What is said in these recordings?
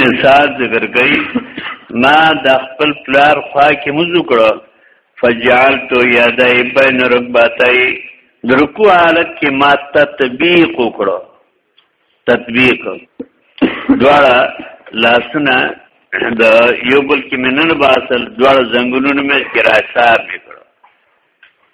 نثار زګرګی ما د خپل پلار خوا کې مزو کړو فجعلت یدای بین رکبتای درکو حالت کې ما تطبیق وکړو تطبیق دواړه لاسونه د یو بل کې مننه باسل دواړه زنګونونو مې کراسار وکړو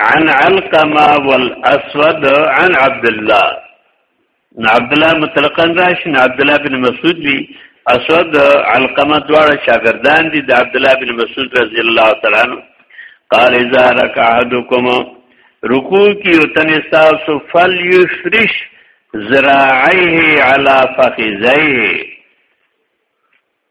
عن علقمه والاسود عن عبد الله نو عبد الله مطلقاً راشي نو عبد الله بن مسعود وی اسود علقمه دواړه شاګردان دي د عبد الله بن مسعود رضی الله تعالی عنہ قال اذا ركع احدكم رکوع کی او تنساس فليفرش ذراعيه على فخذيه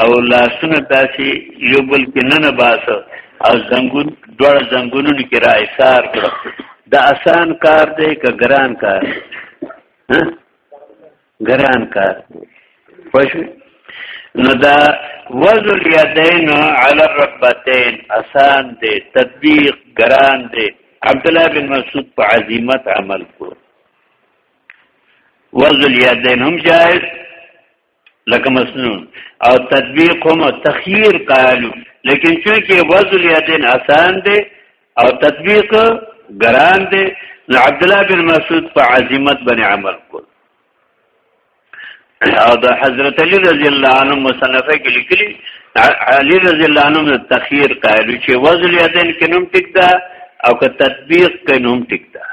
او لاسونه داسې یو بل کې نه نه باسه او زنګون دوړ زنګونونو کې را ایثار کړو د آسان کار دی که ګران کار ګران کار پښوی نو دا وزل یدین علی الربتین آسان دی تطبیق ګران دی عبد الله بن مسعود په عظمت عمل کو وزل یدین هم جائز لکه مسنون او تطبیق هم تخییر قالو لیکن چونکه وزن یدین آسان دی او تطبیق ګران دی نو عبد الله بن مسعود په عظمت باندې عمل کول او د حضرت علی رضی الله عنه مصنفه کې لیکلي علی رضی الله عنه تخییر قالو چې وزن یدین کې نوم ټیک ده او که تطبیق کې نوم ټیک ده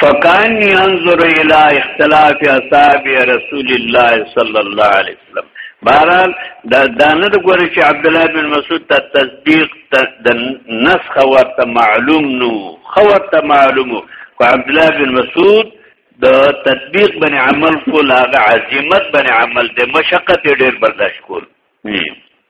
فکان ينظر الى اختلاف اصحاب رسول الله صلى الله عليه وسلم بهرحال دا دانه د ګوري چې عبد الله بن مسعود ته تصدیق د نسخ ورته معلوم نو خورته معلومو کو عبد الله بن مسعود د تطبیق بن عمل کول هغه عظمت بن عمل د مشقت ډیر برداشت کول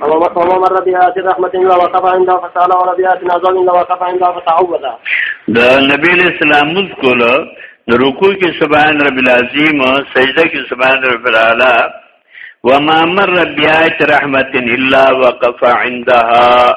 ومر بها في رحمة إلا وقف عندها فسأل ومر بها في عذاب إلا وقف عندها فتعوذ د نبی اسلام مز کول د رکوع کې سبحان رب العظیم سجده کې سبحان رب الاعلى وما مر بها رحمة إلا وقف عندها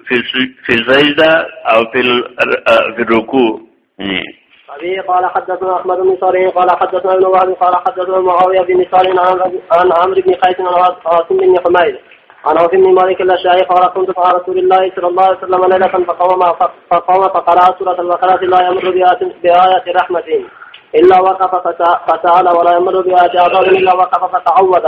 في السجده او في الركوع أبي قال حدثنا أحمد بن صالح قال حدثنا ابن وهب قال حدثنا معاوية بن صالح عن عمرو بن قيس عن عاصم بن حميد عن عوف بن مالك الاشعري قال كنت مع رسول الله صلى الله عليه وسلم ليله فقام فقام فقرا سوره البقره لا يمر بآية رحمه الا وقف فسال ولا يمر بآية عذاب الا وقف فتعوذ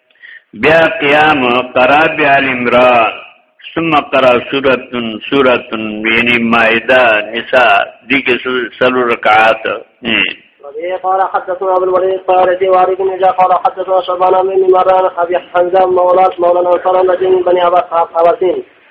بیا قیام قرا بیا عمران ثم قرا سورتن سورتن یعنی مائده نساء دي کې سلو رکعات وبه قال حدثنا ابو الوليد قال في وارد بن جاء قال حدثنا شعبان بن مران ابي حمزه مولى مولى الانصار الذي من بني عباسين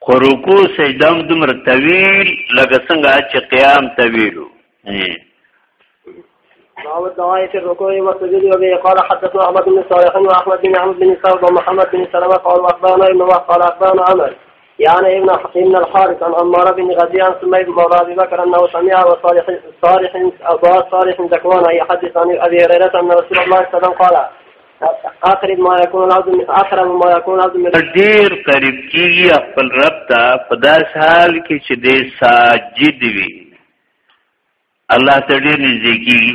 خو رکوع سجده هم دومره طویل لکه څنګه چې قیام طویل باب الدعاء في الركوع والسجود وبه قال حدثنا احمد بن صالح واحمد بن احمد بن سعد ومحمد بن سلمة قال واخبرنا ابن وهب قال اخبرنا عمر يعني ابن ابن الحارث عن عمار بن غزيان ثم ابن مولى ابي بكر انه سمع وصالح صالح ابا صالح ذكوان يحدث عن ابي هريره ان رسول الله صلى الله عليه وسلم قال اقرب ما يكون العبد من اقرب ما يكون العبد من ډیر قریب کیږي خپل رب ته په داس حال کې چې دې ساجد وي الله ته ډیر نږدې کیږي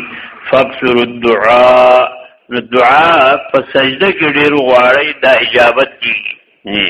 فاکثر الدعاء نو دعا په سجده کې ډیر غواړي دا اجابت کیږي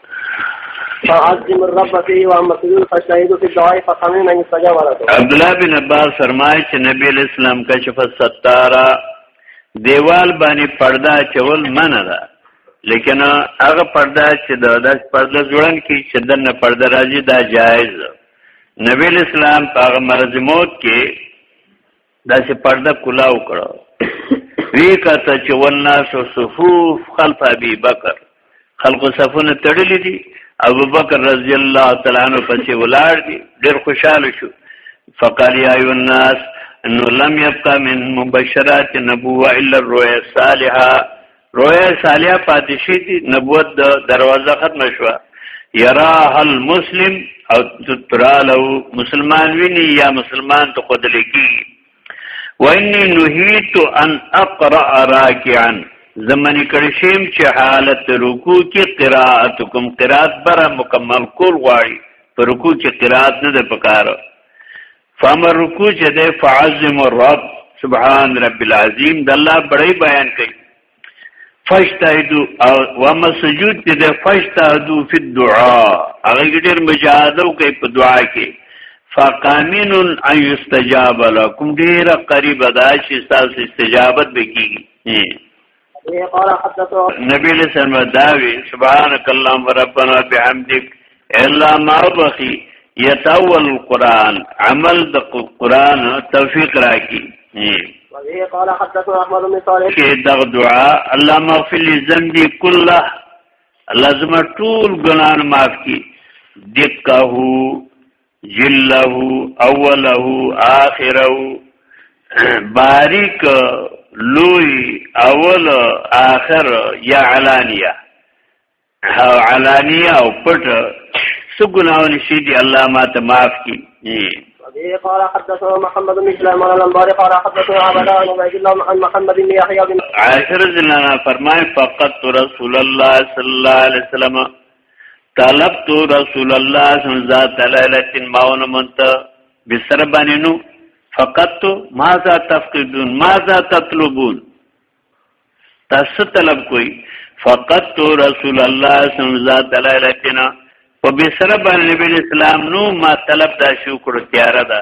فعظم الرب فيه واما سجود فاجتهدوا في الدعاء فقمن ان يستجاب لكم عبد الله بن عباس فرمایي چې نبی اسلام کشف الستاره دیوال باندې پرده چول منه ده لیکن هغه پرده چې د داس پرده جوړن کی چې دنه پرده راځي دا جایز نبی اسلام په هغه مرض موت کې دا چې پرده کلاو کړه وی کته چې والناس صفوف خلف ابي بکر خلق صفونه تړلې دي ابو بکر رضی الله تعالی عنہ پسې ولاړ دي ډېر خوشاله شو فقال يا ايها الناس انه لم يبقى من مبشرات النبوه الا الرؤيا الصالحه رویا صالحه پاتې شي دي نبوت د دروازه ختم شو یرا هل مسلم او تراله مسلمان ویني یا مسلمان ته خود لکی و انی نهیت ان اقرا راکعا زمانی کړشیم چې حالت رکوع کې قرات کوم قرات بر مکمل کول غواړي پر رکوع کې قرات نه ده پکاره فامر رکوع چې ده فعظم الرب سبحان رب العظیم د الله بړی بیان کوي فشتهدو او وما سجود چې ده فشتهدو فی الدعاء هغه ډیر مجاهده کوي په دعا کې فقامن ان یستجاب لكم ډیر قریب ده چې تاسو استجابت وکړي نبی علیہ السلام داوی سبحانك اللهم ربنا بحمدك الا ما بخي يتول القران عمل د قران توفیق راکی وبه قال حدثنا احمد بن صالح کې دغ دعا الله مغفر لي ذنبي كله الله زما ټول ګنان معاف کړي دکه جله اوله آخره باریک لوی اول آخر یا علانیه او علانیه او پټ څه ګناونه شي دی الله ما ته معاف کړي به قال حدثنا محمد بن سليمان الانباري قال حدثنا عبد الله بن الله عن محمد بن يحيى بن عاشر زلنا فرمائے فقط رسول الله صلى الله عليه وسلم طلبت رسول الله صلی الله ذات لیلتن ماونه منت بسر باندې نو فقط ماذا تفقدون ماذا تطلبون تاسو طلب کوئی فقط رسول الله صلی الله ذات لیلتن په بسر باندې نبی اسلام نو ما طلب دا شو کړو تیار ده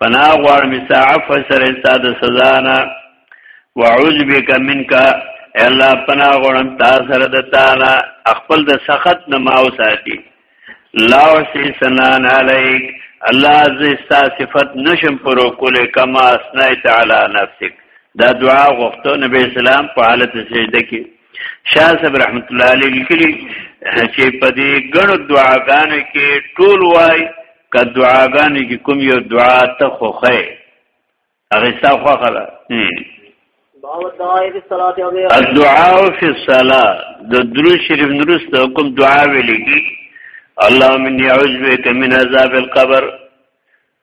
پنا غوړم صاحب سره استاد سزا نه وعوذ بک منک الله پنا غوړم تا سره د تعالی خپل د سخت نه ماو ساتي لا وسی سنان علیک الله ز استا صفت نشم پرو کول کما اسنا تعالی نفسک دا دعا غوښتو نبی اسلام په حالت سجده کې شاه صاحب رحمت الله علیه لیکلی چې په دې غنو دعاګانو کې ټول وای ک دعاګانو کې کوم یو دعا ته خوخه هغه ستا خوخه ده الدعاء فی الصلاة د درو شریف نورست کوم دعا ویلې کی اللهم اني اعوذ بك من عذاب القبر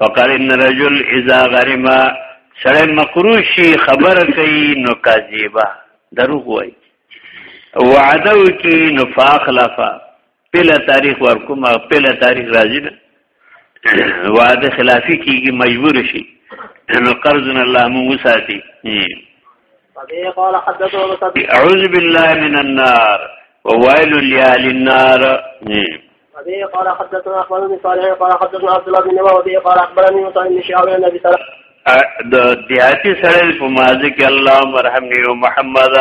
فقال ان رجل اذا غرم سره مکروشی خبر کوي نو کاذبا دروغ وای وعده کی نو فاخلفا پله تاریخ ورکوم پله تاریخ راځي نه وعده خلافی کیږي مجبور شي نو قرضنا الله مو وساتي اعوذ بالله من النار وويل لأهل النار ابي قال حدثنا احمد بن صالح قال حدثنا عبد الله بن نواه ابي قال اخبرني مصعب بن شعب عن ابي سلمة د دیاتی سره په مازه کې الله مرحمني او محمد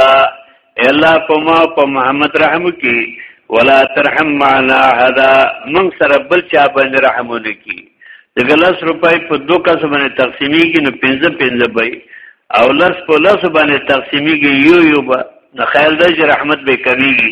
الا پما په محمد رحم کی ولا ترحم معنا حدا من سره بل چا باندې رحمونه کی د ګلاس روپای په دو کس باندې تقسیمی کی نو 15 15 بای او لس په لس باندې تقسیمی کی یو یو با نه خیال د رحمت به کوي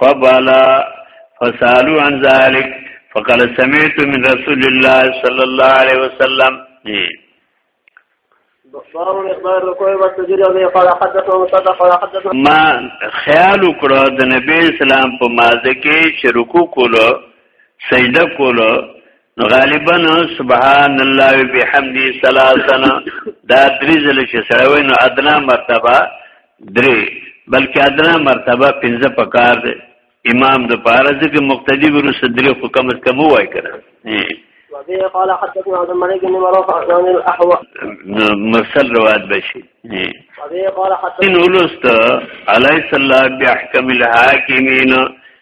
فبلا فسالو عن ذلك فقال سمعت من رسول الله صلى الله عليه وسلم جی ما خیال وکړه د نبی اسلام په مازه کې چې رکوع کولو سجده کولو غالبا سبحان الله وبحمدی ثلاثنا دا درې ځله چې سره وای نو ادنا مرتبه درې بلکې ادنا مرتبه پنځه پکار دی امام د پاره ځکه مقتدی ورس درې خو کم از کم وای کړه وبه قال حدثنا عبد الملك بن مروف عن الاحوى مرسل روایت بشي وبه قال حدثنا ولست عليه السلام بحكم الحاكمين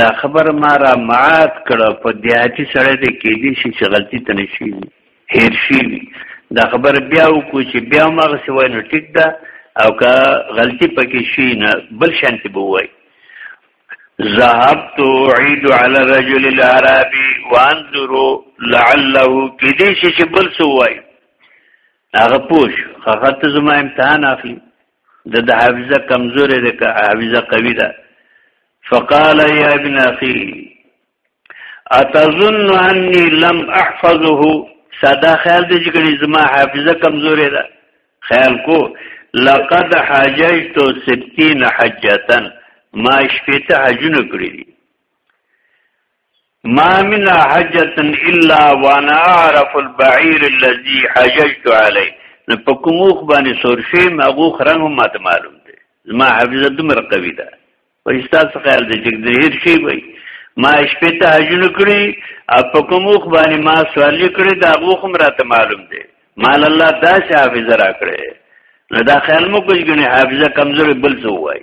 دا خبر ما را معاد کړه په دیاتی سره د کېدی شي چې غلطی ته نشي هیر شي دا خبر بیا وکړو چې بیا ما غسه وای نو ټیک ده او که غلطی پکې شي نه بل شانتی به وای ذهبت عيد على الرجل العربي وانظر لعله کدي شي چې بل سوای هغه پوش هغه ته زما امتحان اخلي د د حافظه کمزورې د حافظه قوي ده فقال يا ابن اخي اتظن اني لم احفظه ساده خیال دی چې کړي زما حافظه کمزورې ده خیال کو لقد حججت 60 حجتا ما شپته حجونه کړی دي ما من حجت الا وانا اعرف البعير الذي حججت عليه نو په کوموخ باندې سور شي مغو خرنګ هم ماته معلوم دی زما حافظه دومره قوي ده په تاسو خیال دی چې د هیر شي وي ما شپې ته حجونه کړی او په کوموخ باندې ما سوال کړی دا غو هم راته معلوم دی مال الله دا چې حافظه را کړې نو دا خیال مو کوی ګنې حافظه کمزورې بل څه وای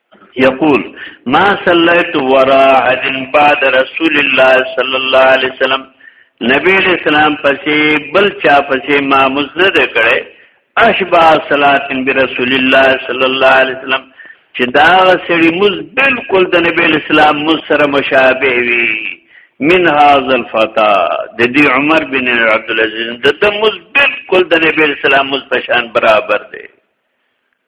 یقول ما صلیت ورا عدن بعد رسول الله صلی الله علیه وسلم نبی علیہ السلام پسې بل چا پسې ما مزد کړي اشبا صلات برسول الله صلی الله علیه وسلم چې دا سړي مز بالکل د نبی اسلام مز سره مشابه وي من هاذ الفتا د دې عمر بن عبد العزيز د د مز بالکل د نبی اسلام مز په شان برابر دی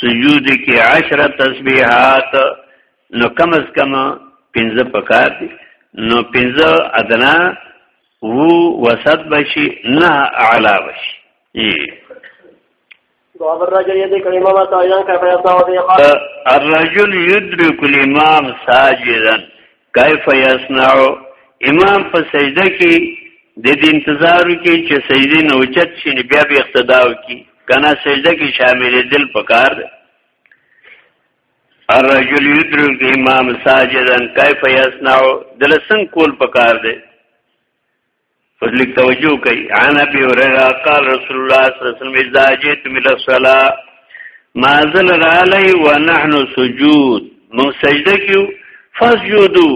سجود کې عشر تسبیحات نو کم از کم پنځه پکار دي نو پنځه ادنا وو وسط بشي نه اعلی بشي الرجل يدرك الامام ساجدا كيف يصنع الرجل يدرك الامام ساجدا کیف یصنع امام په سجده کې د دې انتظار کې چې سجده نه اوچت شي بیا به اقتدا وکي کنه سجده کې شامل دل پکار دی الرجل یدرک امام ساجدن کیف یصنع دلسن کول پکار دی اوس لیک توجه کوي عن ابي هريره قال رسول الله صلی الله علیه وسلم اذا جئتم الى الصلاه ما زل علی ونحن سجود مو سجده کیو فسجدو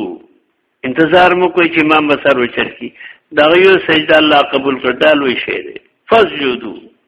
انتظار مو کوي چې امام بسر وچر کی دا یو سجده الله قبول کړه دا لوی شی دی فسجدو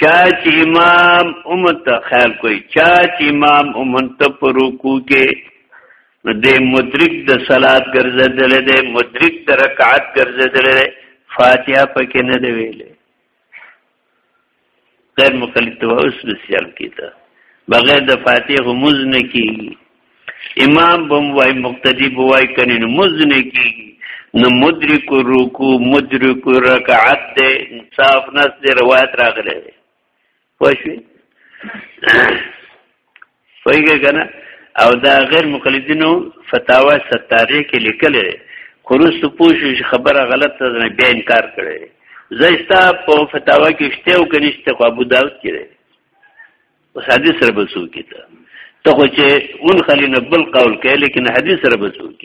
چا چې امام امت خیال کوي چا چې امام امت په رکوع کې نو د مدرک د صلات ګرځیدل دی مدرک د رکعت ګرځیدل دی فاتحه پکې نه دی ویلې غیر مقلد تو اوس نسیان کیتا بغیر د فاتحه موز نه کیږي امام بم وای مقتدی بوای کنه نو مزنه کیږي نو مدرک رکوع مدرک رکعت ده انصاف نس ده روایت راغله پښوی فایګه کنه او دا غیر مقلدینو فتاوا ستاره کې لیکل خروس پوښ خبره غلطه ده بیا انکار کړي زه ستا په فتاوا کې شته او کنيشته ابو داود کې اوس حدیث سره به څوک ته ته خو چې اون خلی نه بل قول کوي لیکن حدیث سره به څوک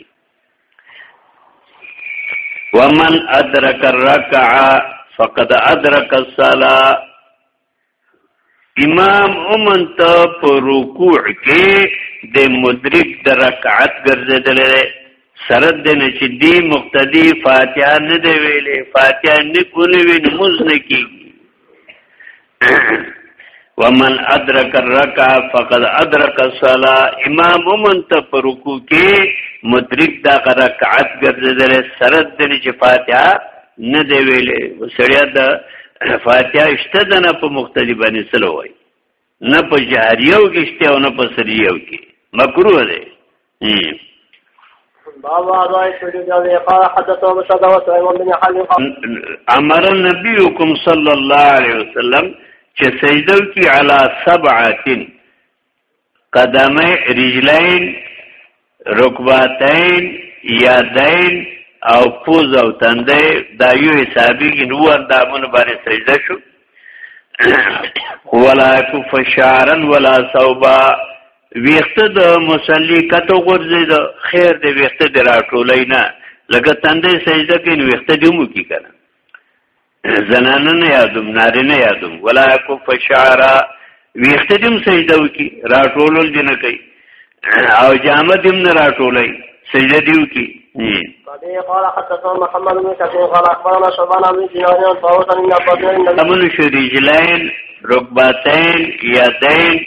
ومن ادرک الرکعه فقد ادرک الصلاه امام اومن ته په رکوع کې د مدرک د رکعت ګرځیدل سره د نه چې دی مقتدی فاتحه نه دی ویلې فاتحه نه کولې وین موز نه کیږي ومن ادرک الرکع فقد ادرک الصلاه امام ومن ته پر رکوع کې مدرک دا رکعت ګرځیدل سره د چې فاتحه نه دی ویلې وسړیا د فاتحه شته د نه په مختلفه نسل وای نه په جهریو کې شته او نه په سریو کې مکروه دی امر نبیکم صلی الله علیه وسلم چې سجده کی علی سبعه قدمه رجلین رکبتین یادین او پوز او تندې دا یو حسابي کې نو اندامونه باندې سجده شو ولا کف شعرا ولا ثوبا ویخته د مصلی کته غورځي د خیر د ویخته د راټولای نه لکه تندې سجده کې نو ویخته دې مو کی کنه زنانه نه یادم نارینه یادم ولا کف شعرا ویخته دې سجده وکي راټولول دې نه کوي او جامه دې نه راټولای سجده دې وکي قال حدثنا محمد بن كثير قال اخبرنا شعبان بن دينار عن طاووس عن ابن عباس عن النبي امن شريجلين ركبتين يدين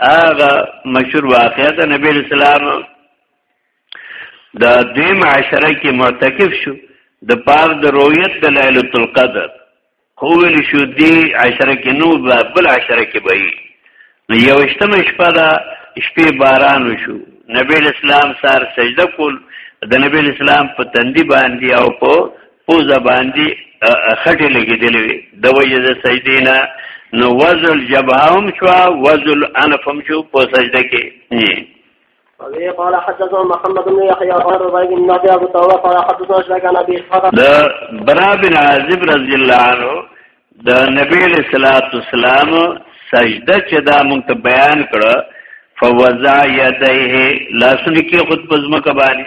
هغه مشهور واقعه ده نبی اسلام دا دوی معاشره کې معتکف شو د پار د رویت د ليله القدر خو ویل شو دی عشره کې نو بل عشره کې به نو یوشتمه شپه دا شپې باران وشو نبی اسلام سار سجده کول د نبی اسلام په تندی باندې او په پوزه باندې خټې لګېدلې وي د وجه د سجدې نه نو وزل جبهه هم شو وزل انف هم شو په سجده کې وبه قال حدثنا محمد بن يحيى قال ربيع بن نافع ابو طاووس قال حدثنا شريك عن ابي اسحاق د برا بن عازب رضی الله عنه د نبی له صلوات والسلام سجده چې دا مونږ ته بیان کړه فوزا یدیه لاسونه کې خود پزما کبانی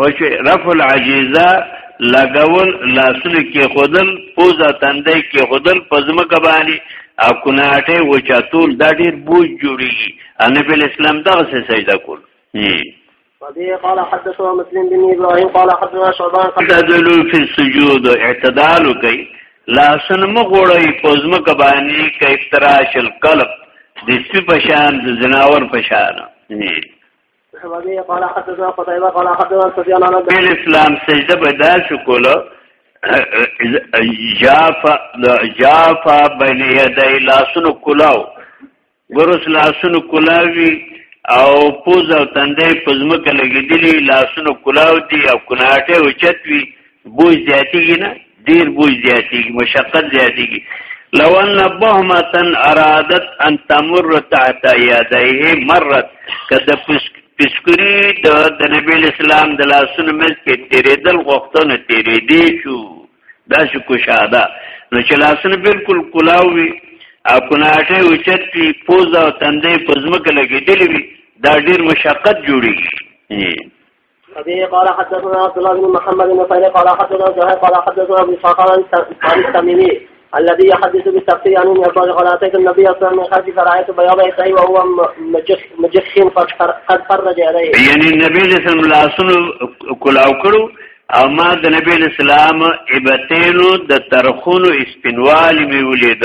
پښ رفع العجیزه لګول لاسونه کې خودل پوزا تندې کې خودل پزما کبانی او کناټه و چاتول دا ډیر بوج جوړیږي ان په اسلام دا څه سجده کول وبه قال حدثنا مسلم بن ابراهيم قال حدثنا شعبان اعتدلوا في السجود اعتدال کوي لاسن مغوړی پزما کبانی کې افتراش القلب د سپي پشان د زناور پشان نه بل اسلام سجده به دا شو کوله جافا جافا بین یدی لاسونو کلاو ګروس لاسونو کلاوی او پوز او تندې پزمکه لګیدلی لاسونو کلاو دی او کناټه اوچت وی بوج زیاتیږي نه ډیر بوج زیاتیږي مشقت زیاتیږي لو ان بهمتن ارادت ان تمر تحت یدیه مرت کده پسکری د د نبی اسلام د لاسونو مز کې تیرېدل غوښتنه تیرې دی شو دا شو کوشاده نو چې لاسونه بالکل کلاوي او کناټه اوچت پی پوز او تندې پزمک لګېدلې وي دا ډیر مشقت جوړیږي أبي قال حدثنا عبد الله بن محمد بن خير قال حدثنا زهير قال حدثنا أبو إسحاق عن التميمي الذي يحدث بالتفسير عن ابن عباس قال أتيت النبي صلى الله عليه وسلم من خلفي فرأيت بياض يديه وهو مجخن قد فرج عليه يعني النبي صلى الله عليه وسلم لاسونو کلاو کړو او ما د نبی اسلام ابتینو د ترخونو اسپینوالی می ولید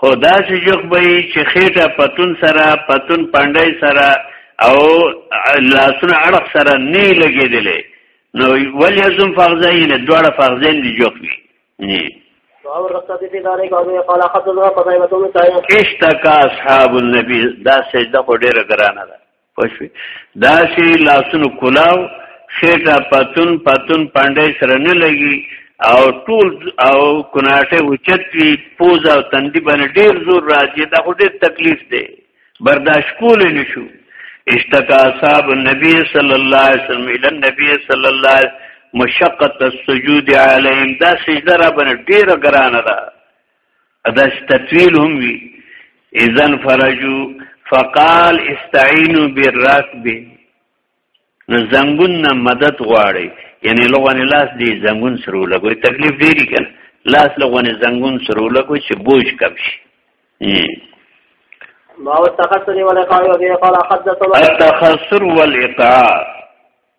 خو داسې جوخ به یې چې خېټه پتون سره پتون پنډای سره او لاسونه اړخ سره نه لګېدلې نو ولې زم فغزین دواړه فغزین دي جوخ وي نه اشتکا اصحاب النبی دا سجده خو ډیره ګرانه ده پښوی داسې لاسونو کلاو خېټه پتون پتون پانډې سره نه لګي او ټول او کناټه اوچت وی پوز او تندی باندې ډیر زور راځي دا خو ډیر تکلیف دی برداشت کول نه شو اشتکا صاحب نبی صلی الله علیه وسلم ال نبی صلی الله علیه مشقت السجود علیهم دا سجده را باندې ډیره ګرانه ده ادا تطویل هم وی اذن فرجو فقال استعینوا بالركب نو زنګون نه مدد غواړي یعنی لغونه لاس دی زنګون سره لګوي تکلیف ډیری کنه لاس لغونه زنګون سره لګوي چې بوج کم شي ما والتخسر والإقاع وبه قال حدثنا التخسر والإقاع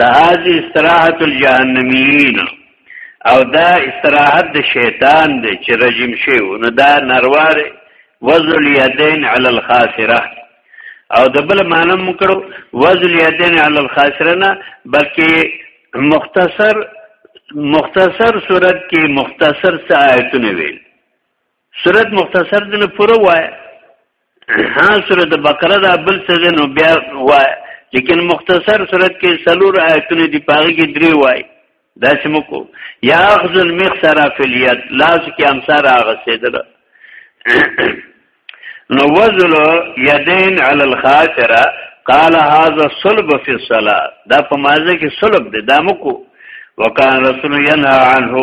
دا هاذ استراحت الجهنميين او دا استراحت د شیطان دی چې رجیم شي نو دا نروار وزل یدین علی الخاسره او د بل معنی مکړو وزل یدین علی الخاسره نه بلکې مختصر مختصر صورت کې مختصر څه آیتونه ویل سورت مختصر دی نو پوره وای ها سورت بقره دا بل څه دی نو بیا وای لیکن مختصر سورت کې سلور آیتونه دی پاغه کې درې وای دا چې مکو یا اخذ المخسر فی الید لاس کې امسار هغه سیدل نو وزل یدین علی الخاطره قال هذا صلب فی الصلاه دا په مازه کې صلب دی دا مکو وکانه رسول ینها عنه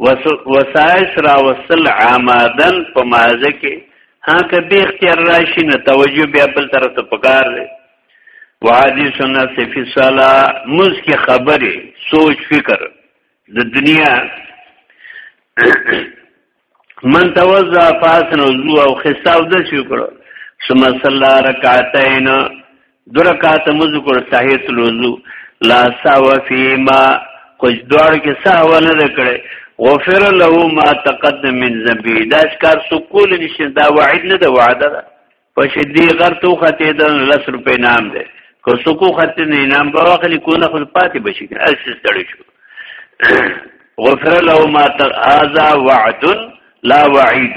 وسایش را وصل عمادن په مازه کې ها که به اختیار راشي نه توجه بیا بل طرف ته پکار دی وادي سنت فی صلا مز کی خبره سوچ فکر د دنیا من توزع فاسن وضو او خصاو د شکر ثم صلى ركعتين درکات مذکر تحیت لوزو لا ساو فیما خوش دوار کې ساو نه دکړي غفر له ما تقدم من ذنبه دا کار سکول نشي دا وعید نه دا وعده ده په شدی غر تو خته د لس روپې نام ده کو سکو خته نه نام په واخل کو نه خپل پاتې بشي اس ستړي شو غفر له ما تقاضا وعد لا وعید